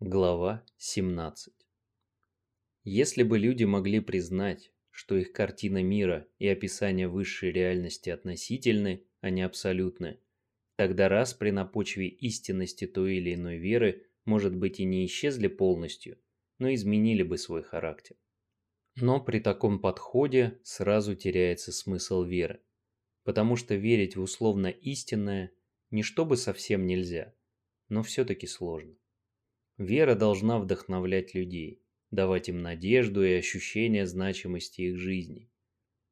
Глава 17 Если бы люди могли признать, что их картина мира и описание высшей реальности относительны, а не абсолютны, тогда раз при на почве истинности той или иной веры, может быть, и не исчезли полностью, но изменили бы свой характер. Но при таком подходе сразу теряется смысл веры, потому что верить в условно истинное не чтобы совсем нельзя, но все-таки сложно. Вера должна вдохновлять людей, давать им надежду и ощущение значимости их жизни.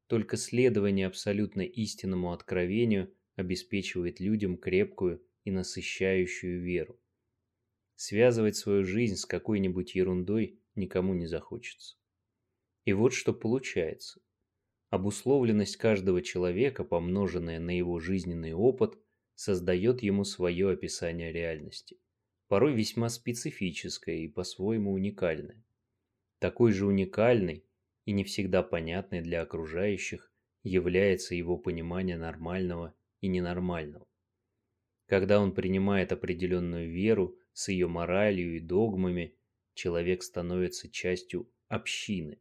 Только следование абсолютно истинному откровению обеспечивает людям крепкую и насыщающую веру. Связывать свою жизнь с какой-нибудь ерундой никому не захочется. И вот что получается. Обусловленность каждого человека, помноженная на его жизненный опыт, создает ему свое описание реальности порой весьма специфическое и по-своему уникальное. Такой же уникальный и не всегда понятный для окружающих является его понимание нормального и ненормального. Когда он принимает определенную веру с ее моралью и догмами, человек становится частью общины,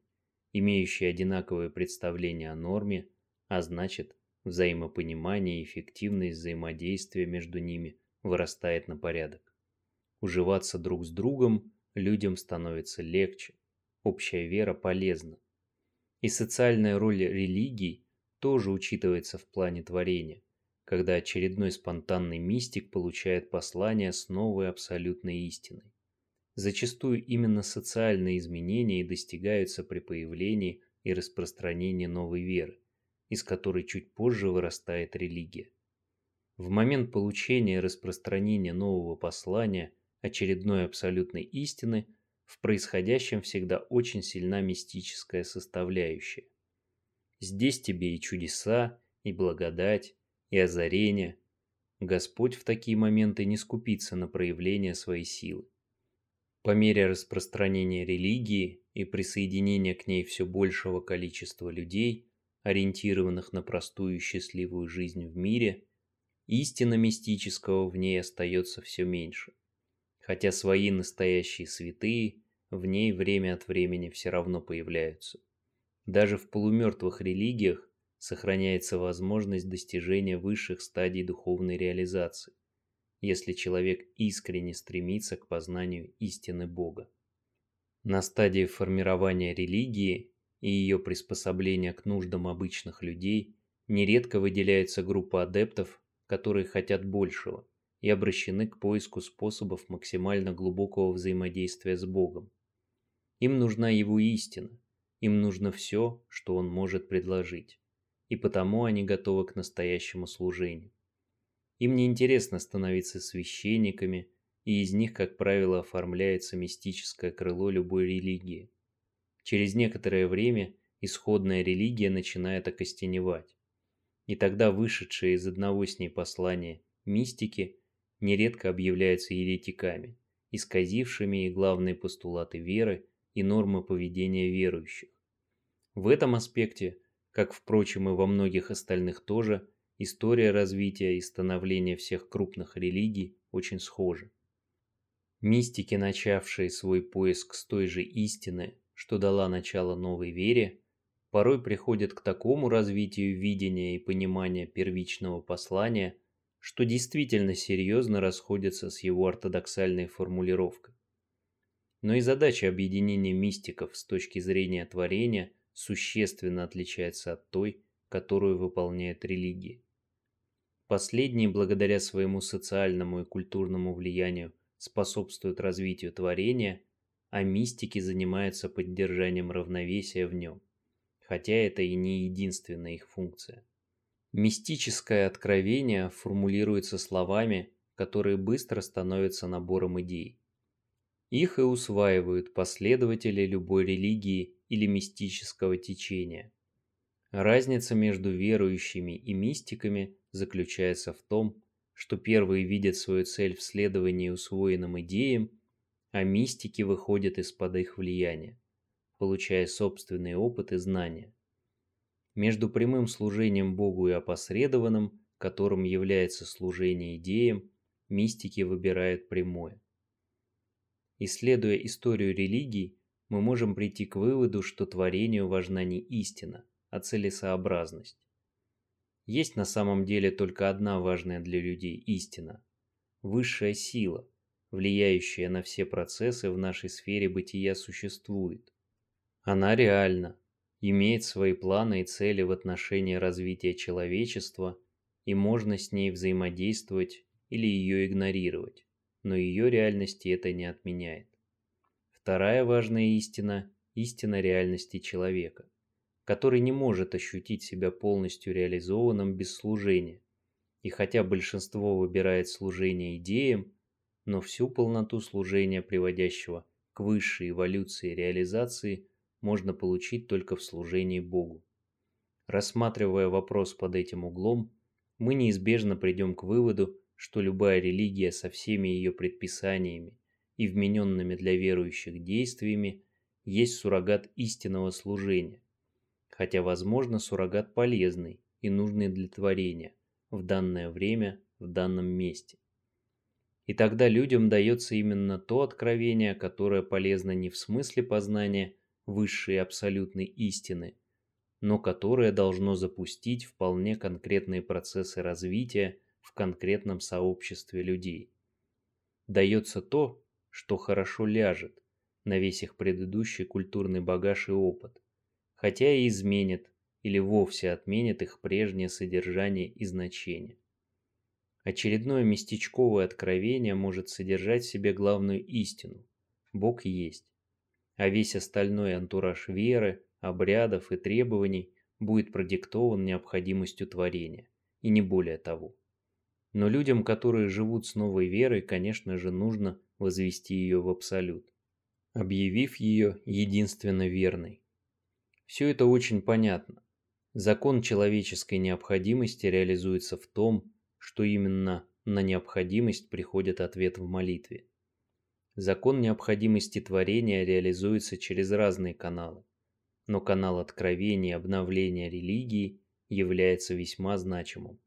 имеющей одинаковое представление о норме, а значит, взаимопонимание и эффективность взаимодействия между ними вырастает на порядок. Уживаться друг с другом людям становится легче, общая вера полезна. И социальная роль религий тоже учитывается в плане творения, когда очередной спонтанный мистик получает послание с новой абсолютной истиной. Зачастую именно социальные изменения и достигаются при появлении и распространении новой веры, из которой чуть позже вырастает религия. В момент получения и распространения нового послания – очередной абсолютной истины, в происходящем всегда очень сильна мистическая составляющая. Здесь тебе и чудеса, и благодать, и озарение. Господь в такие моменты не скупится на проявление своей силы. По мере распространения религии и присоединения к ней все большего количества людей, ориентированных на простую и счастливую жизнь в мире, истина мистического в ней остается все меньше хотя свои настоящие святые в ней время от времени все равно появляются. Даже в полумертвых религиях сохраняется возможность достижения высших стадий духовной реализации, если человек искренне стремится к познанию истины Бога. На стадии формирования религии и ее приспособления к нуждам обычных людей нередко выделяется группа адептов, которые хотят большего – и обращены к поиску способов максимально глубокого взаимодействия с Богом. Им нужна Его истина, им нужно все, что Он может предложить, и потому они готовы к настоящему служению. Им не интересно становиться священниками, и из них, как правило, оформляется мистическое крыло любой религии. Через некоторое время исходная религия начинает окостеневать, и тогда вышедшие из одного с ней послания мистики нередко объявляются еретиками, исказившими и главные постулаты веры и нормы поведения верующих. В этом аспекте, как, впрочем, и во многих остальных тоже, история развития и становления всех крупных религий очень схожа. Мистики, начавшие свой поиск с той же истины, что дала начало новой вере, порой приходят к такому развитию видения и понимания первичного послания – что действительно серьезно расходятся с его ортодоксальной формулировкой. Но и задача объединения мистиков с точки зрения творения существенно отличается от той, которую выполняет религия. Последние, благодаря своему социальному и культурному влиянию, способствуют развитию творения, а мистики занимаются поддержанием равновесия в нем, хотя это и не единственная их функция. Мистическое откровение формулируется словами, которые быстро становятся набором идей. Их и усваивают последователи любой религии или мистического течения. Разница между верующими и мистиками заключается в том, что первые видят свою цель в следовании усвоенным идеям, а мистики выходят из-под их влияния, получая собственный опыт и знания между прямым служением Богу и опосредованным, которым является служение идеям, мистики выбирают прямое. исследуя историю религий, мы можем прийти к выводу, что творению важна не истина, а целесообразность. Есть на самом деле только одна важная для людей истина – высшая сила, влияющая на все процессы в нашей сфере бытия существует. Она реальна, имеет свои планы и цели в отношении развития человечества, и можно с ней взаимодействовать или ее игнорировать, но ее реальности это не отменяет. Вторая важная истина – истина реальности человека, который не может ощутить себя полностью реализованным без служения. И хотя большинство выбирает служение идеям, но всю полноту служения, приводящего к высшей эволюции реализации – можно получить только в служении Богу. Рассматривая вопрос под этим углом, мы неизбежно придем к выводу, что любая религия со всеми ее предписаниями и вмененными для верующих действиями есть суррогат истинного служения, хотя, возможно, суррогат полезный и нужный для творения в данное время, в данном месте. И тогда людям дается именно то откровение, которое полезно не в смысле познания, высшей абсолютной истины, но которое должно запустить вполне конкретные процессы развития в конкретном сообществе людей. Дается то, что хорошо ляжет на весь их предыдущий культурный багаж и опыт, хотя и изменит или вовсе отменит их прежнее содержание и значение. Очередное местечковое откровение может содержать в себе главную истину – Бог есть а весь остальной антураж веры, обрядов и требований будет продиктован необходимостью творения, и не более того. Но людям, которые живут с новой верой, конечно же, нужно возвести ее в абсолют, объявив ее единственно верной. Все это очень понятно. Закон человеческой необходимости реализуется в том, что именно на необходимость приходит ответ в молитве. Закон необходимости творения реализуется через разные каналы, но канал откровения и обновления религии является весьма значимым.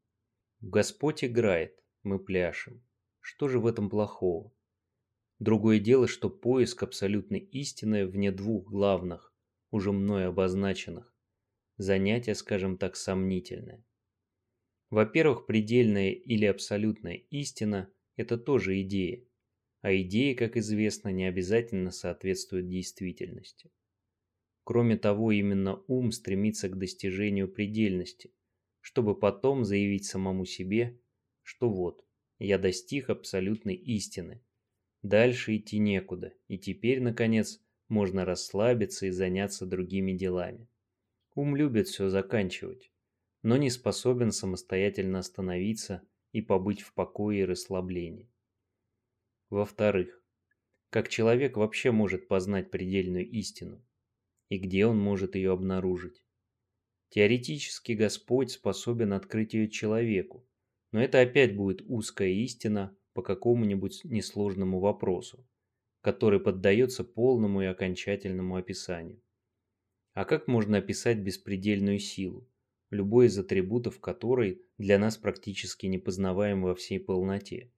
Господь играет, мы пляшем. Что же в этом плохого? Другое дело, что поиск абсолютной истины вне двух главных, уже мной обозначенных, занятие, скажем так, сомнительное. Во-первых, предельная или абсолютная истина – это тоже идея, а идеи, как известно, не обязательно соответствуют действительности. Кроме того, именно ум стремится к достижению предельности, чтобы потом заявить самому себе, что вот, я достиг абсолютной истины. Дальше идти некуда, и теперь, наконец, можно расслабиться и заняться другими делами. Ум любит все заканчивать, но не способен самостоятельно остановиться и побыть в покое и расслаблении. Во-вторых, как человек вообще может познать предельную истину? И где он может ее обнаружить? Теоретически Господь способен открыть ее человеку, но это опять будет узкая истина по какому-нибудь несложному вопросу, который поддается полному и окончательному описанию. А как можно описать беспредельную силу, любой из атрибутов которой для нас практически непознаваем во всей полноте?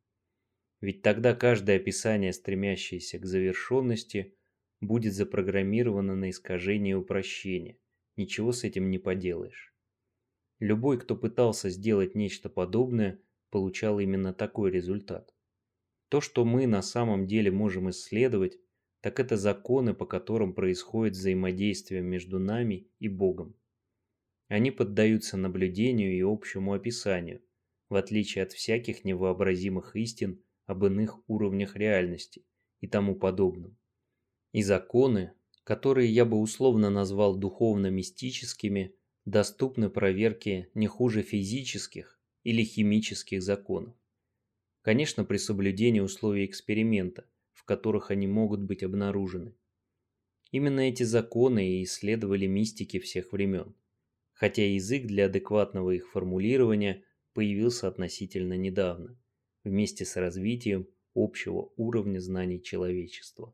Ведь тогда каждое описание, стремящееся к завершенности, будет запрограммировано на искажение и упрощение. Ничего с этим не поделаешь. Любой, кто пытался сделать нечто подобное, получал именно такой результат. То, что мы на самом деле можем исследовать, так это законы, по которым происходит взаимодействие между нами и Богом. Они поддаются наблюдению и общему описанию, в отличие от всяких невообразимых истин, об иных уровнях реальности и тому подобном. И законы, которые я бы условно назвал духовно-мистическими, доступны проверке не хуже физических или химических законов. Конечно, при соблюдении условий эксперимента, в которых они могут быть обнаружены. Именно эти законы и исследовали мистики всех времен, хотя язык для адекватного их формулирования появился относительно недавно – вместе с развитием общего уровня знаний человечества.